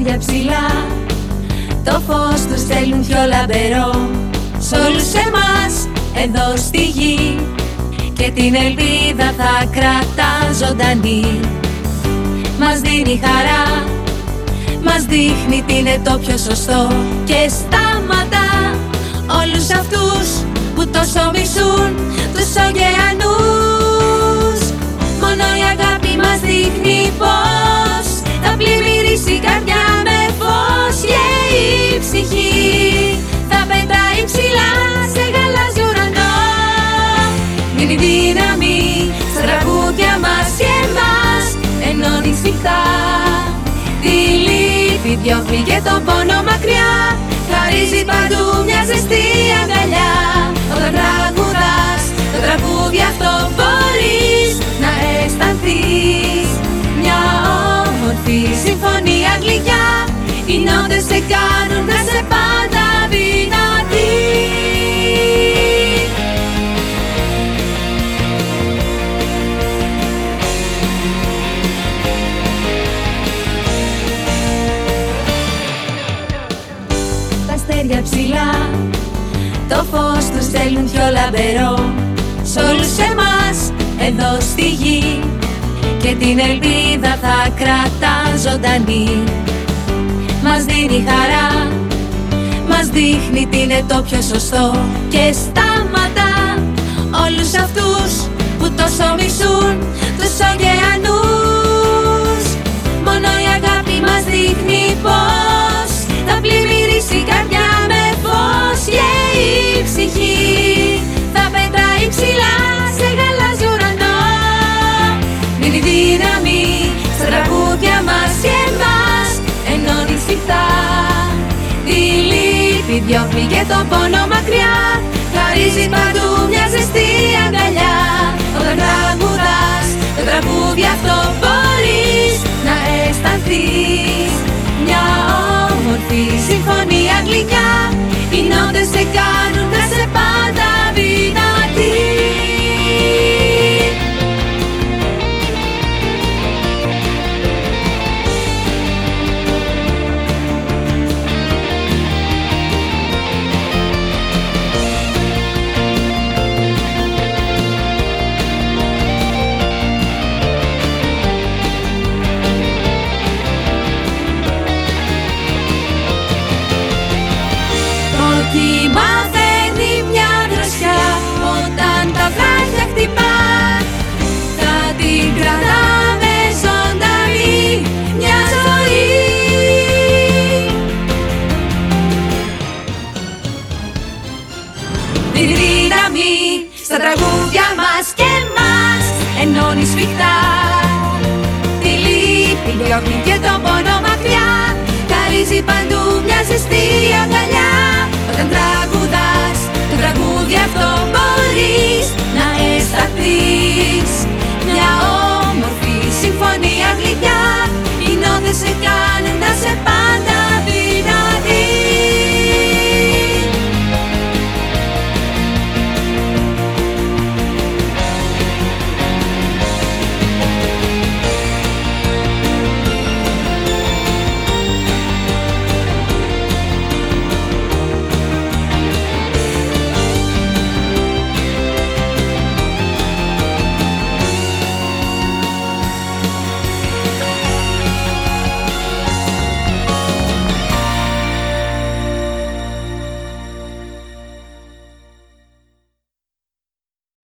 αστέρια ψηλά. Το φως τους στέλνουν πιο λαμπερό Σ' όλους εμάς εδώ στη γη. Και την ελπίδα θα κρατά ζωντανή. Μας δίνει χαρά Μας δείχνει τι είναι το πιο σωστό. Και σταματά διώχνει και το πόνο μακριά. Χαρίζει παντού μια ζεστή αγκαλιά. Όταν τραγουδάς το τραγούδι αυτό μπορείς να αισθανθείς. Μια όμορφη συμφωνία γλυκιά. Οι νότες σε κάνουν να το φως τους στέλνουν πιο λαμπερό Σ' όλους εμάς εδώ στη γη. Και την ελπίδα θα κρατά ζωντανή. Μας δίνει χαρά Μας δείχνει τι είναι το πιο σωστό. Και σταματά όλους αυτούς που τόσο μισούν Τους ωκεανούς δύναμη στα τραγούδια μας και μας ενώνει σφιχτά. Τη λύπη διώχνει και το πόνο μακριά Χαρίζει παντού Το κύμα φέρνει μια δροσιά όταν τα βράδια χτυπά. Θα την κρατάμε ζωντανή μια ζωή. Τη δύναμη στα τραγούδια μας και μας ενώνει σφιχτά. Τη λύπη διώχνει και τον πόνο μακριά